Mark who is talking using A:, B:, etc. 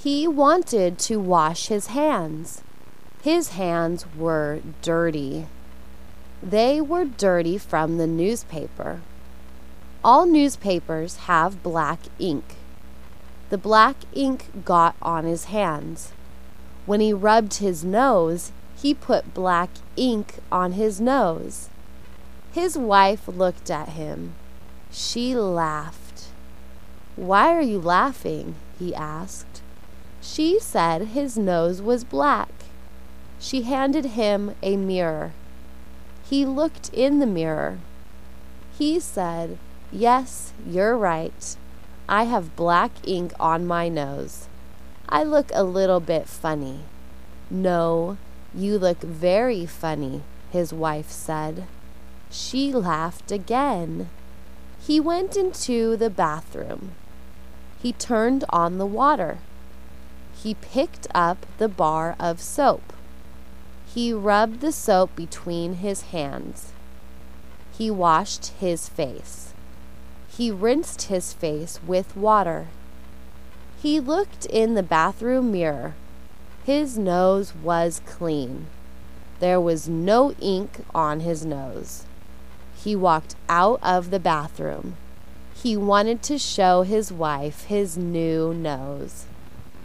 A: He wanted to wash his hands. His hands were dirty. They were dirty from the newspaper. All newspapers have black ink. The black ink got on his hands. When he rubbed his nose, he put black ink on his nose. His wife looked at him. She laughed. Why are you laughing? he asked. She said his nose was black. She handed him a mirror. He looked in the mirror. He said, Yes, you're right. I have black ink on my nose. I look a little bit funny. No, you look very funny, his wife said. She laughed again. He went into the bathroom. He turned on the water. He picked up the bar of soap. He rubbed the soap between his hands. He washed his face. He rinsed his face with water. He looked in the bathroom mirror. His nose was clean. There was no ink on his nose. He walked out of the bathroom. He wanted to show his wife his new nose.